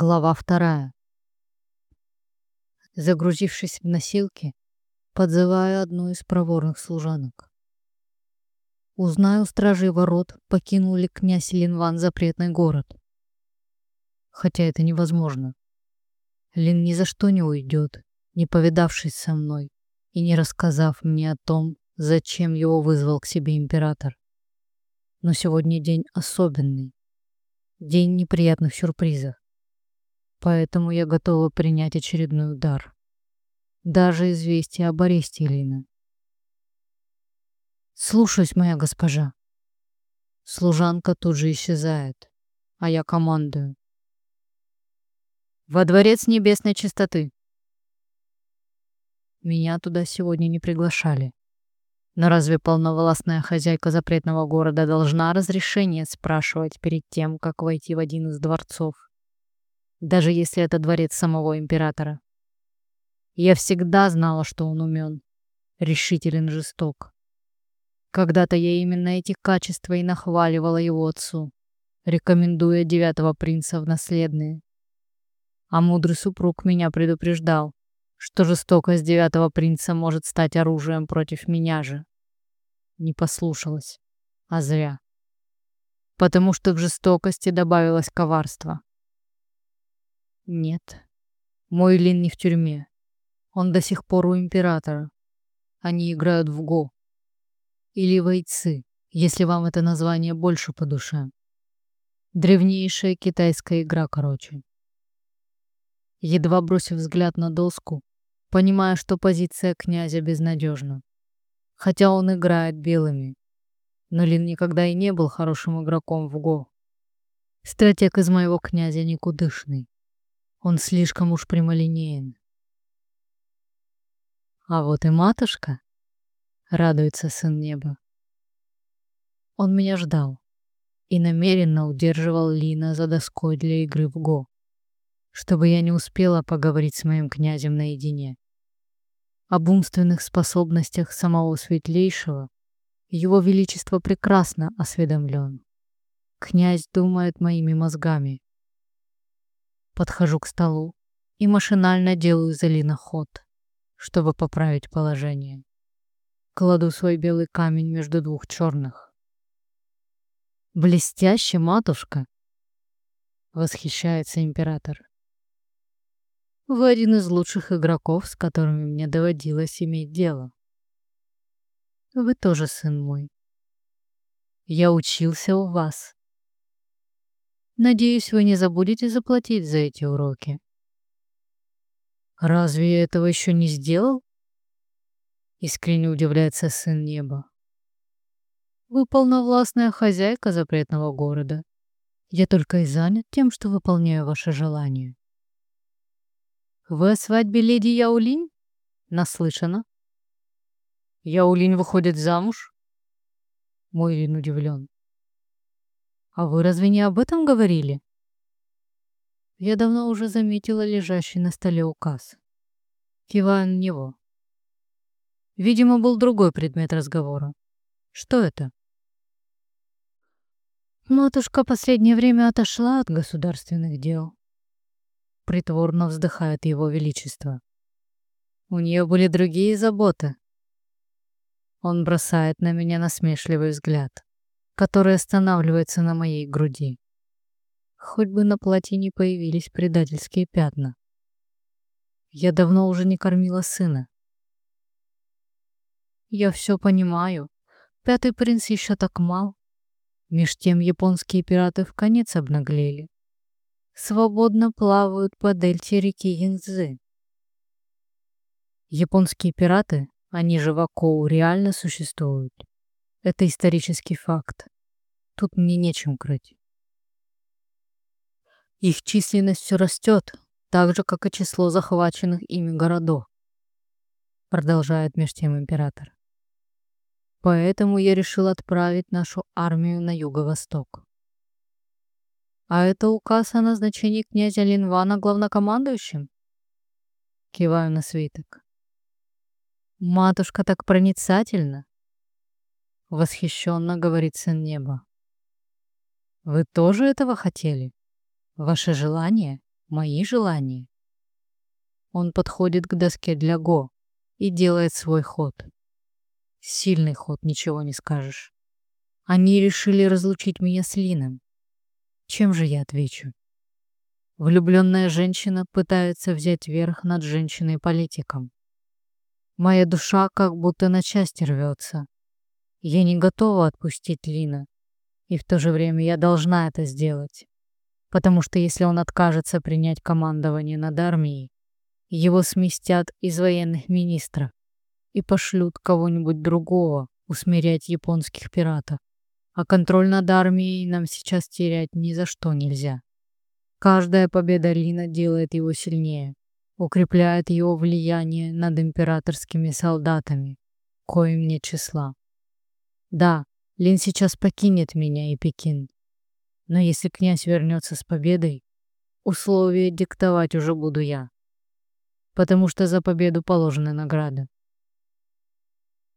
Глава вторая. Загрузившись в носилки, подзываю одну из проворных служанок. Узнаю стражей ворот, покинул ли князь Линван запретный город. Хотя это невозможно. Лин ни за что не уйдет, не повидавшись со мной и не рассказав мне о том, зачем его вызвал к себе император. Но сегодня день особенный. День неприятных сюрпризов. Поэтому я готова принять очередной удар. Даже известие об аресте Лины. Слушаюсь, моя госпожа. Служанка тут же исчезает, а я командую. Во дворец небесной чистоты. Меня туда сегодня не приглашали. Но разве полновластная хозяйка запретного города должна разрешение спрашивать перед тем, как войти в один из дворцов? Даже если это дворец самого императора. Я всегда знала, что он умен, решителен жесток. Когда-то я именно эти качества и нахваливала его отцу, рекомендуя девятого принца в наследные. А мудрый супруг меня предупреждал, что жестокость девятого принца может стать оружием против меня же. Не послушалась, а зря. Потому что к жестокости добавилось коварство. Нет, мой Лин не в тюрьме. Он до сих пор у императора. Они играют в го. Или войцы, если вам это название больше по душе. Древнейшая китайская игра, короче. Едва бросив взгляд на доску, понимая, что позиция князя безнадежна. Хотя он играет белыми. Но Лин никогда и не был хорошим игроком в Го. Стратег из моего князя никудышный. Он слишком уж прямолинеен. А вот и матушка, радуется сын неба. Он меня ждал и намеренно удерживал Лина за доской для игры в Го чтобы я не успела поговорить с моим князем наедине. Об умственных способностях самого светлейшего его величество прекрасно осведомлен. Князь думает моими мозгами. Подхожу к столу и машинально делаю Залина ход, чтобы поправить положение. Кладу свой белый камень между двух черных. «Блестяще, матушка!» — восхищается император. Вы один из лучших игроков, с которыми мне доводилось иметь дело. Вы тоже сын мой. Я учился у вас. Надеюсь, вы не забудете заплатить за эти уроки. Разве я этого еще не сделал? Искренне удивляется сын неба. Вы полновластная хозяйка запретного города. Я только и занят тем, что выполняю ваши желания. Вы о свадьбе леди Яулинь? Наслышана. Яулинь выходит замуж? Мой Лин удивлен. А вы разве не об этом говорили? Я давно уже заметила лежащий на столе указ. Киваю на него. Видимо, был другой предмет разговора. Что это? Матушка последнее время отошла от государственных дел притворно вздыхает его величество. У нее были другие заботы. Он бросает на меня насмешливый взгляд, который останавливается на моей груди. Хоть бы на платье не появились предательские пятна. Я давно уже не кормила сына. Я все понимаю. Пятый принц еще так мал. Меж тем японские пираты в конец обнаглели свободно плавают по дельте реки Янцзы. Японские пираты, они же Вакоу, реально существуют. Это исторический факт. Тут мне нечем крыть. Их численность все растет, так же, как и число захваченных ими городов. Продолжает меж тем император. Поэтому я решил отправить нашу армию на юго-восток. А это указ о назначении князя Линвана главнокомандующим? Киваю на свиток. Матушка так проницательна. Восхищенно говорит сын неба. Вы тоже этого хотели? Ваше желание Мои желания? Он подходит к доске для Го и делает свой ход. Сильный ход, ничего не скажешь. Они решили разлучить меня с Лином. Чем же я отвечу? Влюбленная женщина пытается взять верх над женщиной-политиком. Моя душа как будто на части рвется. Я не готова отпустить Лина, и в то же время я должна это сделать. Потому что если он откажется принять командование над армией, его сместят из военных министров и пошлют кого-нибудь другого усмирять японских пиратов. А контроль над армией нам сейчас терять ни за что нельзя. Каждая победа Лина делает его сильнее, укрепляет его влияние над императорскими солдатами, коим нет числа. Да, Лин сейчас покинет меня и Пекин. Но если князь вернется с победой, условия диктовать уже буду я. Потому что за победу положены награды.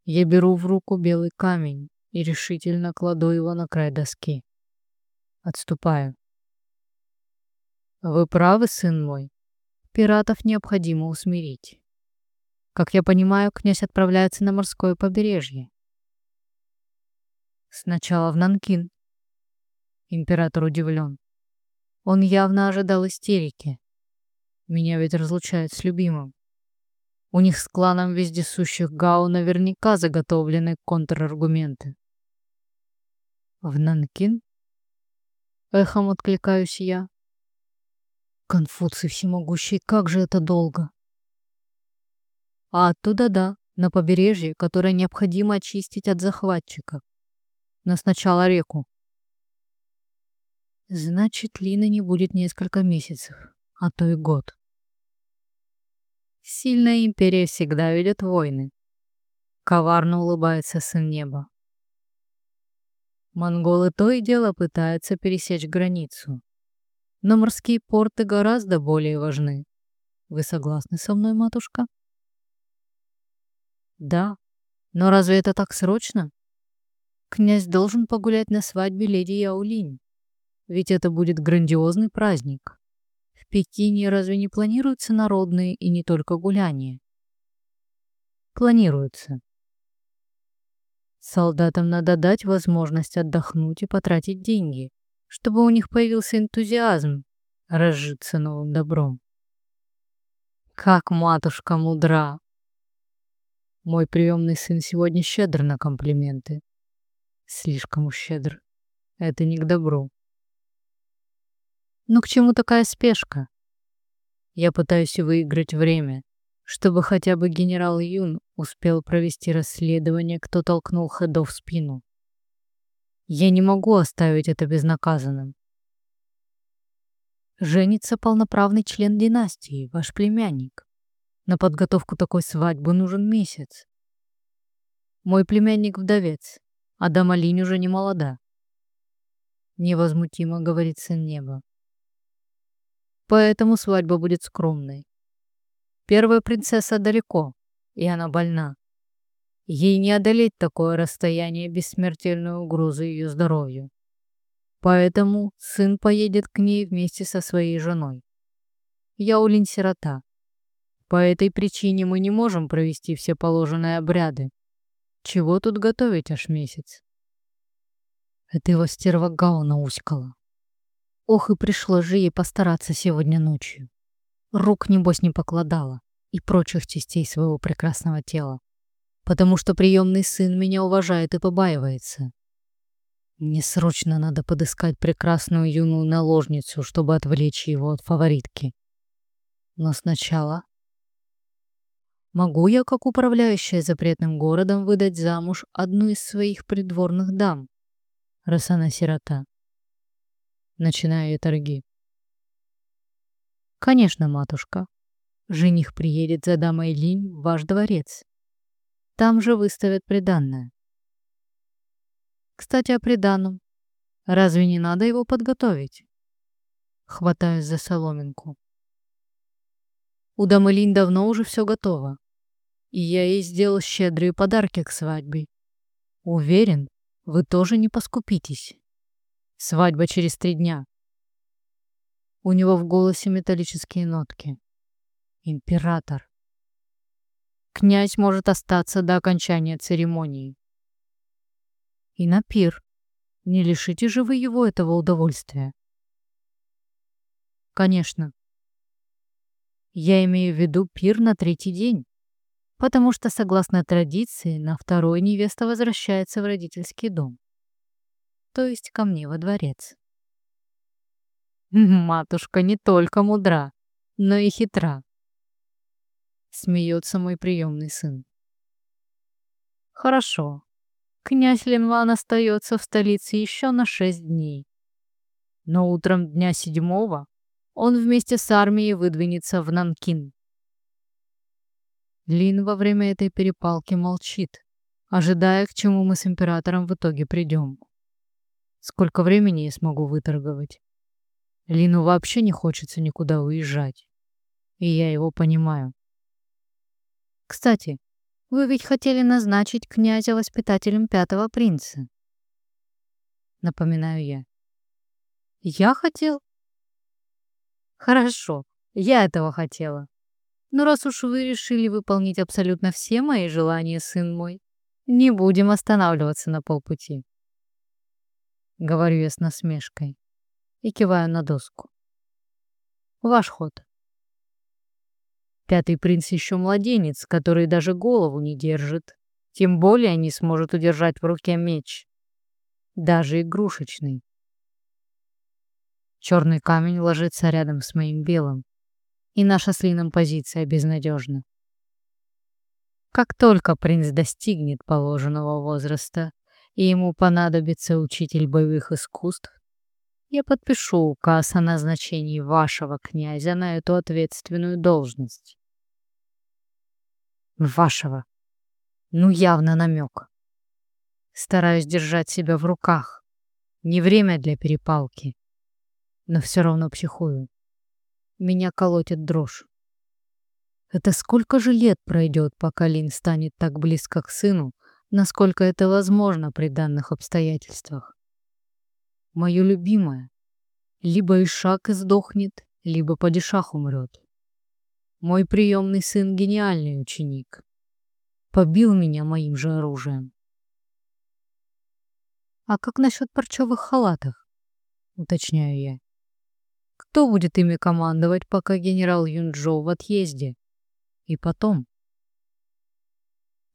Я беру в руку белый камень и решительно кладу его на край доски. Отступаю. Вы правы, сын мой. Пиратов необходимо усмирить. Как я понимаю, князь отправляется на морское побережье. Сначала в Нанкин. Император удивлен. Он явно ожидал истерики. Меня ведь разлучают с любимым. У них с кланом вездесущих Гау наверняка заготовлены контраргументы. В Нанкин? Эхом откликаюсь я. Конфуций всемогущий, как же это долго. А оттуда да, на побережье, которое необходимо очистить от захватчиков. Но сначала реку. Значит, Лина не будет несколько месяцев, а то и год. Сильная империя всегда ведет войны. Коварно улыбается сын неба. Монголы то и дело пытаются пересечь границу. Но морские порты гораздо более важны. Вы согласны со мной, матушка? Да. Но разве это так срочно? Князь должен погулять на свадьбе леди Яулинь. Ведь это будет грандиозный праздник. В Пекине разве не планируются народные и не только гуляния? Планируются. Солдатам надо дать возможность отдохнуть и потратить деньги чтобы у них появился энтузиазм разжиться новым добром. Как матушка мудра! Мой приемный сын сегодня щедр на комплименты. Слишком щедр. Это не к добру. Но к чему такая спешка? Я пытаюсь выиграть время, чтобы хотя бы генерал Юн успел провести расследование, кто толкнул Хэдо в спину. Я не могу оставить это безнаказанным. Женится полноправный член династии, ваш племянник. На подготовку такой свадьбы нужен месяц. Мой племянник вдовец, а Дамалинь уже не молода. Невозмутимо говорит сын неба. Поэтому свадьба будет скромной. Первая принцесса далеко, и она больна. Ей не одолеть такое расстояние без смертельной угрозы ее здоровью. Поэтому сын поедет к ней вместе со своей женой. Я Улин сирота. По этой причине мы не можем провести все положенные обряды. Чего тут готовить аж месяц? Это его стерва Гао науськала. Ох, и пришлось же ей постараться сегодня ночью. Рук, небось, не покладала и прочих частей своего прекрасного тела потому что приемный сын меня уважает и побаивается. Мне срочно надо подыскать прекрасную юную наложницу, чтобы отвлечь его от фаворитки. Но сначала... Могу я, как управляющая запретным городом, выдать замуж одну из своих придворных дам, раз она сирота? Начинаю я торги. Конечно, матушка. Жених приедет за дамой Линь в ваш дворец. Там же выставят приданное. Кстати, о приданном. Разве не надо его подготовить? Хватаюсь за соломинку. У Дамылин давно уже все готово. И я ей сделал щедрые подарки к свадьбе. Уверен, вы тоже не поскупитесь. Свадьба через три дня. У него в голосе металлические нотки. Император. Князь может остаться до окончания церемонии. И на пир. Не лишите же вы его этого удовольствия. Конечно. Я имею в виду пир на третий день, потому что, согласно традиции, на второй невеста возвращается в родительский дом, то есть ко мне во дворец. Матушка не только мудра, но и хитра. Смеется мой приемный сын. Хорошо. Князь Ленван остается в столице еще на шесть дней. Но утром дня седьмого он вместе с армией выдвинется в Нанкин. Лин во время этой перепалки молчит, ожидая, к чему мы с императором в итоге придем. Сколько времени я смогу выторговать? Лину вообще не хочется никуда уезжать. И я его понимаю. Кстати, вы ведь хотели назначить князя воспитателем пятого принца. Напоминаю я. Я хотел? Хорошо, я этого хотела. Но раз уж вы решили выполнить абсолютно все мои желания, сын мой, не будем останавливаться на полпути. Говорю я с насмешкой и киваю на доску. Ваш ход. Пятый принц еще младенец, который даже голову не держит. Тем более не сможет удержать в руке меч. Даже игрушечный. Черный камень ложится рядом с моим белым, и наша с Лином позиция безнадежна. Как только принц достигнет положенного возраста, и ему понадобится учитель боевых искусств, я подпишу указ о назначении вашего князя на эту ответственную должность. Вашего. Ну, явно намек. Стараюсь держать себя в руках. Не время для перепалки но все равно психую. Меня колотит дрожь. Это сколько же лет пройдет, пока Лин станет так близко к сыну, насколько это возможно при данных обстоятельствах? Мое любимое. Либо Ишак издохнет, либо Падишах умрет. Мой приемный сын гениальный ученик. Побил меня моим же оружием. А как насчет парчевых халатов? Уточняю я. Кто будет ими командовать, пока генерал Юнджоу в отъезде? И потом?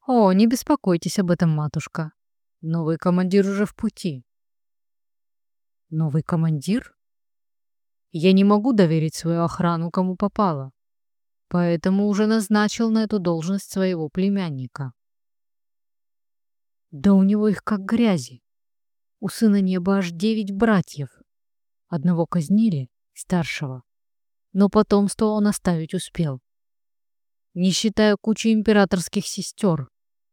О, не беспокойтесь об этом, матушка. Новый командир уже в пути. Новый командир? Я не могу доверить свою охрану кому попало, поэтому уже назначил на эту должность своего племянника. Да у него их как грязи. У сына неба аж девять братьев. Одного казнили, старшего. Но потомство он оставить успел. Не считая кучи императорских сестер,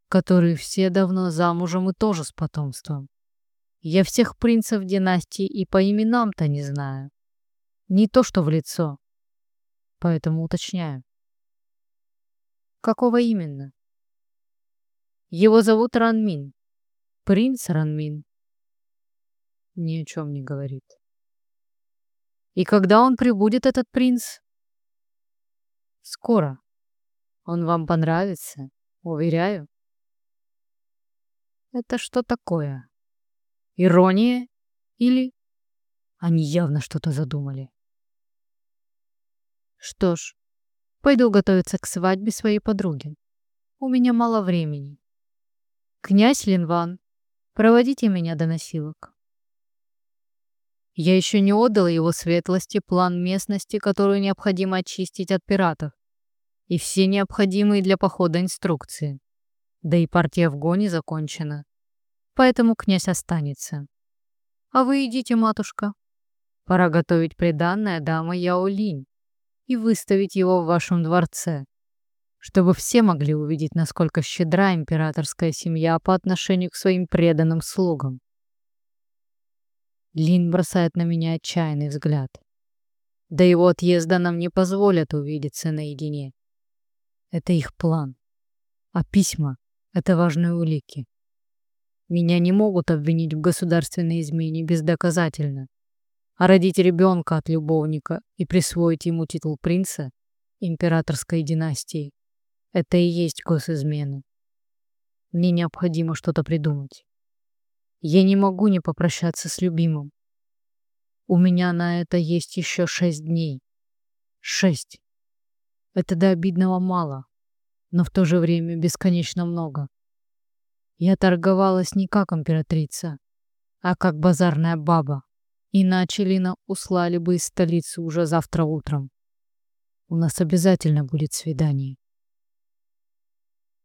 которые все давно замужем и тоже с потомством. Я всех принцев династии и по именам-то не знаю. Не то, что в лицо. Поэтому уточняю. Какого именно? Его зовут Ранмин. Принц Ранмин. Ни о чем не говорит. И когда он прибудет, этот принц? Скоро. Он вам понравится, уверяю. Это что такое? Ирония? Или... Они явно что-то задумали. Что ж, пойду готовиться к свадьбе своей подруги. У меня мало времени. Князь Линван, проводите меня до носилок. Я еще не отдал его светлости план местности, которую необходимо очистить от пиратов, и все необходимые для похода инструкции. Да и партия в гоне закончена. Поэтому князь останется. А вы идите, матушка. Пора готовить приданное дамы Яолинь и выставить его в вашем дворце, чтобы все могли увидеть, насколько щедра императорская семья по отношению к своим преданным слугам. Лин бросает на меня отчаянный взгляд. До его отъезда нам не позволят увидеться наедине. Это их план. А письма — это важные улики. Меня не могут обвинить в государственной измене бездоказательно. А родить ребенка от любовника и присвоить ему титул принца императорской династии – это и есть госизмена. Мне необходимо что-то придумать. Я не могу не попрощаться с любимым. У меня на это есть еще шесть дней. Шесть. Это до обидного мало, но в то же время бесконечно много. Я торговалась не как императрица, а как базарная баба. Иначе Лина услали бы из столицы уже завтра утром. У нас обязательно будет свидание.